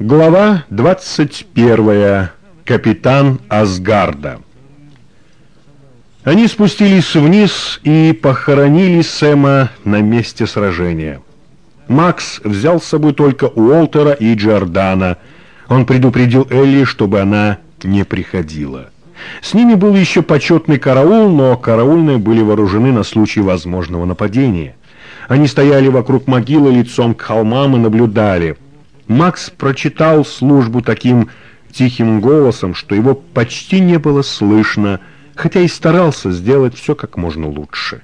Глава 21. Капитан Асгарда. Они спустились вниз и похоронили Сэма на месте сражения. Макс взял с собой только Уолтера и Джордана. Он предупредил Элли, чтобы она не приходила. С ними был еще почетный караул, но караульные были вооружены на случай возможного нападения. Они стояли вокруг могилы лицом к холмам и наблюдали – Макс прочитал службу таким тихим голосом, что его почти не было слышно, хотя и старался сделать все как можно лучше.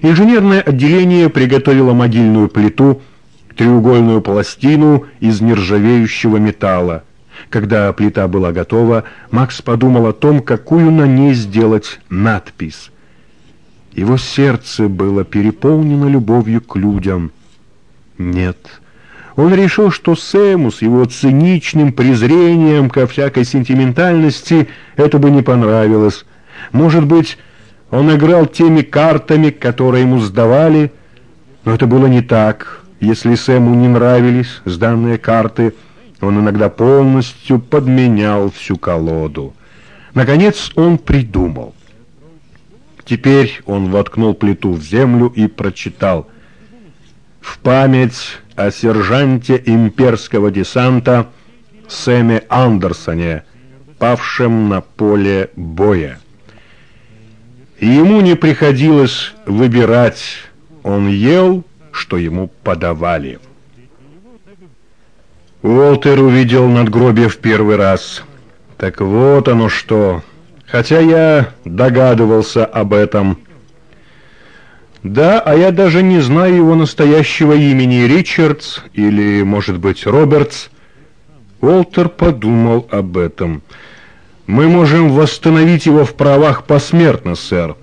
Инженерное отделение приготовило могильную плиту, треугольную пластину из нержавеющего металла. Когда плита была готова, Макс подумал о том, какую на ней сделать надпись. Его сердце было переполнено любовью к людям. Нет, он решил, что Сэму с его циничным презрением ко всякой сентиментальности это бы не понравилось. Может быть, он играл теми картами, которые ему сдавали, но это было не так. Если Сэму не нравились сданные карты, он иногда полностью подменял всю колоду. Наконец он придумал. Теперь он воткнул плиту в землю и прочитал «В память о сержанте имперского десанта Сэме Андерсоне, павшем на поле боя. ему не приходилось выбирать, он ел, что ему подавали. Уолтер увидел надгробие в первый раз. Так вот оно что. Хотя я догадывался об этом, да, а я даже не знаю его настоящего имени, Ричардс или, может быть, Робертс. Уолтер подумал об этом. Мы можем восстановить его в правах посмертно, сэр.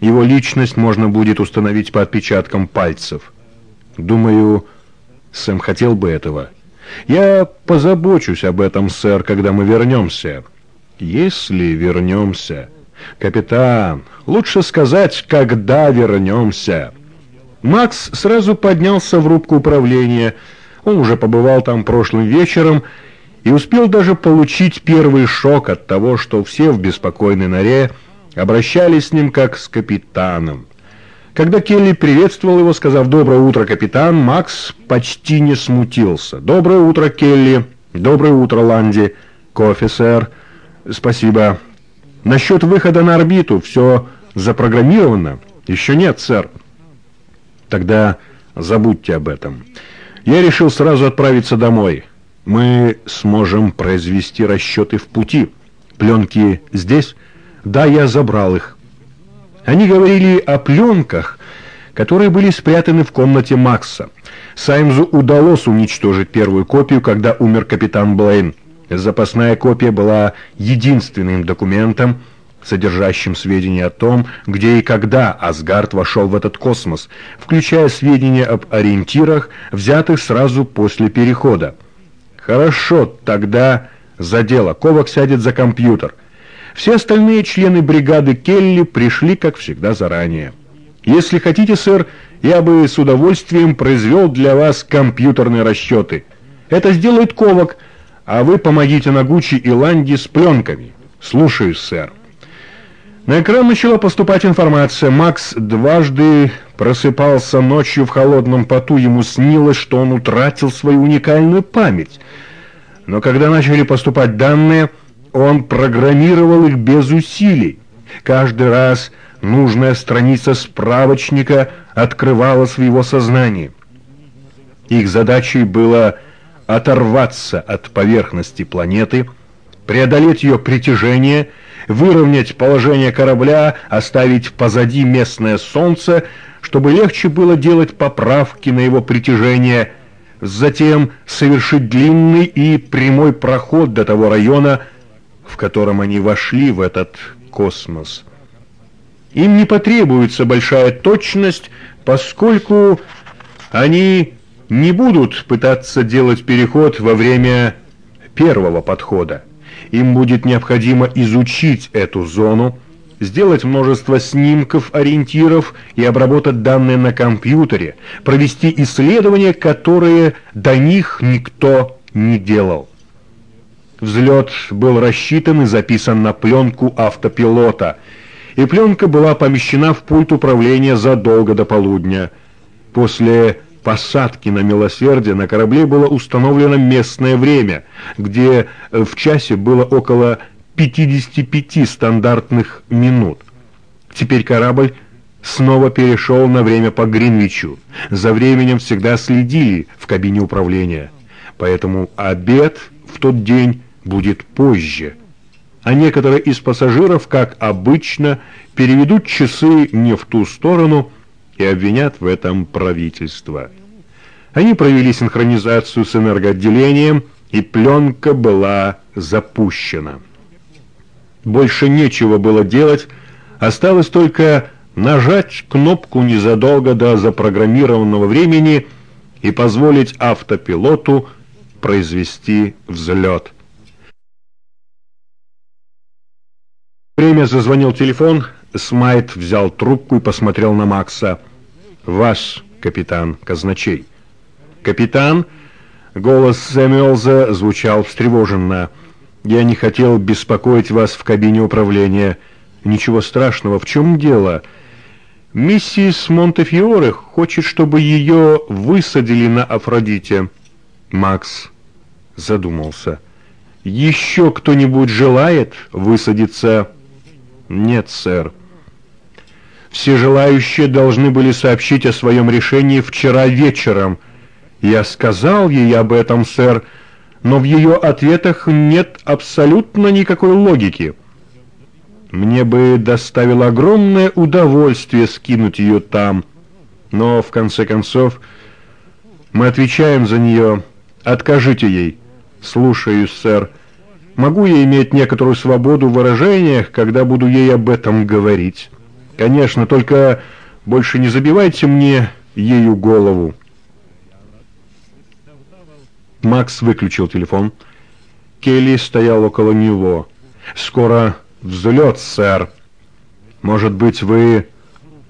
Его личность можно будет установить по отпечаткам пальцев. Думаю, Сэм хотел бы этого. Я позабочусь об этом, сэр, когда мы вернемся. Если вернемся... «Капитан, лучше сказать, когда вернемся». Макс сразу поднялся в рубку управления. Он уже побывал там прошлым вечером и успел даже получить первый шок от того, что все в беспокойной норе обращались с ним как с капитаном. Когда Келли приветствовал его, сказав «Доброе утро, капитан», Макс почти не смутился. «Доброе утро, Келли! Доброе утро, Ланди! Кофе, сэр! Спасибо!» Насчет выхода на орбиту все запрограммировано? Еще нет, сэр. Тогда забудьте об этом. Я решил сразу отправиться домой. Мы сможем произвести расчеты в пути. Пленки здесь? Да, я забрал их. Они говорили о пленках, которые были спрятаны в комнате Макса. Саймзу удалось уничтожить первую копию, когда умер капитан Блейн. Запасная копия была единственным документом, содержащим сведения о том, где и когда Асгард вошел в этот космос, включая сведения об ориентирах, взятых сразу после перехода. Хорошо, тогда за дело. Ковак сядет за компьютер. Все остальные члены бригады Келли пришли, как всегда, заранее. Если хотите, сэр, я бы с удовольствием произвел для вас компьютерные расчеты. Это сделает Ковак, а вы помогите Нагучи и Ланди с пленками. Слушаюсь, сэр. На экран начала поступать информация. Макс дважды просыпался ночью в холодном поту. Ему снилось, что он утратил свою уникальную память. Но когда начали поступать данные, он программировал их без усилий. Каждый раз нужная страница справочника открывалась в его сознании. Их задачей было оторваться от поверхности планеты, преодолеть ее притяжение, выровнять положение корабля, оставить позади местное солнце, чтобы легче было делать поправки на его притяжение, затем совершить длинный и прямой проход до того района, в котором они вошли в этот космос. Им не потребуется большая точность, поскольку они не будут пытаться делать переход во время первого подхода. Им будет необходимо изучить эту зону, сделать множество снимков ориентиров и обработать данные на компьютере, провести исследования, которые до них никто не делал. Взлет был рассчитан и записан на пленку автопилота, и пленка была помещена в пульт управления задолго до полудня. После посадки на «Милосердие» на корабле было установлено местное время, где в часе было около 55 стандартных минут. Теперь корабль снова перешел на время по Гринвичу. За временем всегда следили в кабине управления. Поэтому обед в тот день будет позже. А некоторые из пассажиров, как обычно, переведут часы не в ту сторону и обвинят в этом правительство. Они провели синхронизацию с энергоотделением, и пленка была запущена. Больше нечего было делать, осталось только нажать кнопку незадолго до запрограммированного времени и позволить автопилоту произвести взлет. Время зазвонил телефон, Смайт взял трубку и посмотрел на Макса. «Ваш капитан казначей». «Капитан?» Голос Сэмюэлза звучал встревоженно. «Я не хотел беспокоить вас в кабине управления. Ничего страшного. В чем дело?» «Миссис Монтефиоре хочет, чтобы ее высадили на Афродите». Макс задумался. «Еще кто-нибудь желает высадиться?» «Нет, сэр». «Все желающие должны были сообщить о своем решении вчера вечером». «Я сказал ей об этом, сэр, но в ее ответах нет абсолютно никакой логики». «Мне бы доставило огромное удовольствие скинуть ее там, но, в конце концов, мы отвечаем за нее. Откажите ей». «Слушаюсь, сэр». Могу я иметь некоторую свободу в выражениях, когда буду ей об этом говорить? Конечно, только больше не забивайте мне ею голову. Макс выключил телефон. Келли стоял около него. «Скоро взлет, сэр. Может быть, вы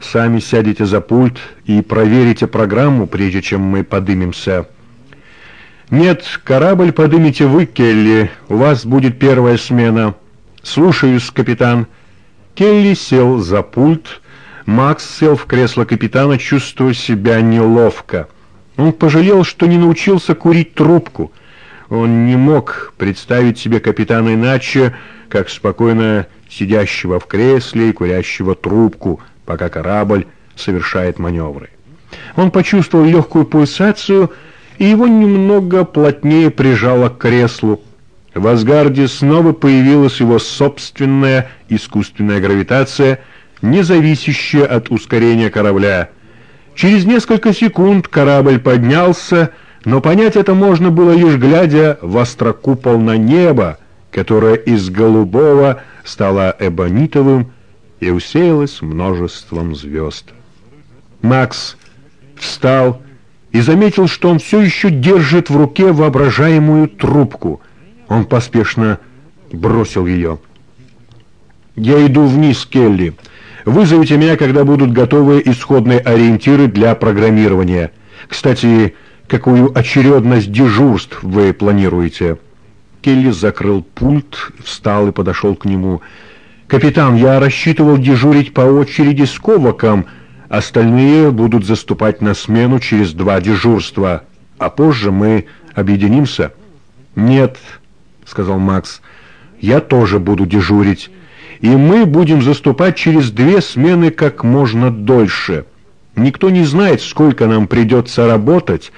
сами сядете за пульт и проверите программу, прежде чем мы подымемся?» «Нет, корабль подымите вы, Келли. У вас будет первая смена». «Слушаюсь, капитан». Келли сел за пульт. Макс сел в кресло капитана, чувствуя себя неловко. Он пожалел, что не научился курить трубку. Он не мог представить себе капитана иначе, как спокойно сидящего в кресле и курящего трубку, пока корабль совершает маневры. Он почувствовал легкую пульсацию и его немного плотнее прижало к креслу. В Асгарде снова появилась его собственная искусственная гравитация, не зависящая от ускорения корабля. Через несколько секунд корабль поднялся, но понять это можно было лишь глядя в острокупол на небо, которое из голубого стало эбонитовым и усеялось множеством звезд. Макс встал и заметил, что он все еще держит в руке воображаемую трубку. Он поспешно бросил ее. «Я иду вниз, Келли. Вызовите меня, когда будут готовы исходные ориентиры для программирования. Кстати, какую очередность дежурств вы планируете?» Келли закрыл пульт, встал и подошел к нему. «Капитан, я рассчитывал дежурить по очереди с Коваком», Остальные будут заступать на смену через два дежурства, а позже мы объединимся. Нет, сказал Макс. Я тоже буду дежурить, и мы будем заступать через две смены как можно дольше. Никто не знает, сколько нам придется работать,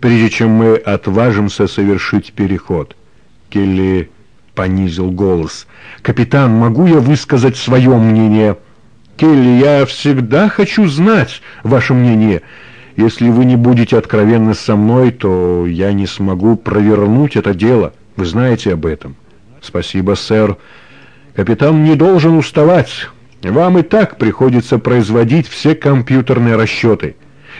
прежде чем мы отважимся совершить переход. Келли понизил голос. Капитан, могу я высказать свое мнение? Келли, я всегда хочу знать ваше мнение. Если вы не будете откровенны со мной, то я не смогу провернуть это дело. Вы знаете об этом. Спасибо, сэр. Капитан не должен уставать. Вам и так приходится производить все компьютерные расчеты.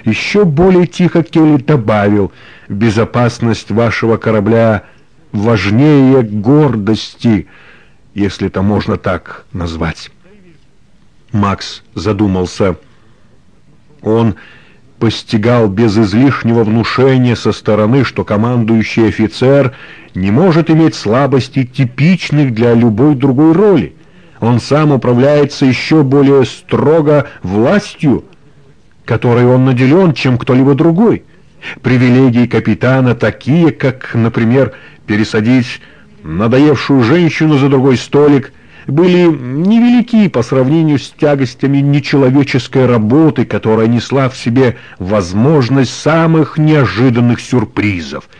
Еще более тихо Келли добавил, безопасность вашего корабля важнее гордости, если это можно так назвать. Макс задумался. Он постигал без излишнего внушения со стороны, что командующий офицер не может иметь слабостей, типичных для любой другой роли. Он сам управляется еще более строго властью, которой он наделен, чем кто-либо другой. Привилегии капитана такие, как, например, пересадить надоевшую женщину за другой столик, были невелики по сравнению с тягостями нечеловеческой работы, которая несла в себе возможность самых неожиданных сюрпризов —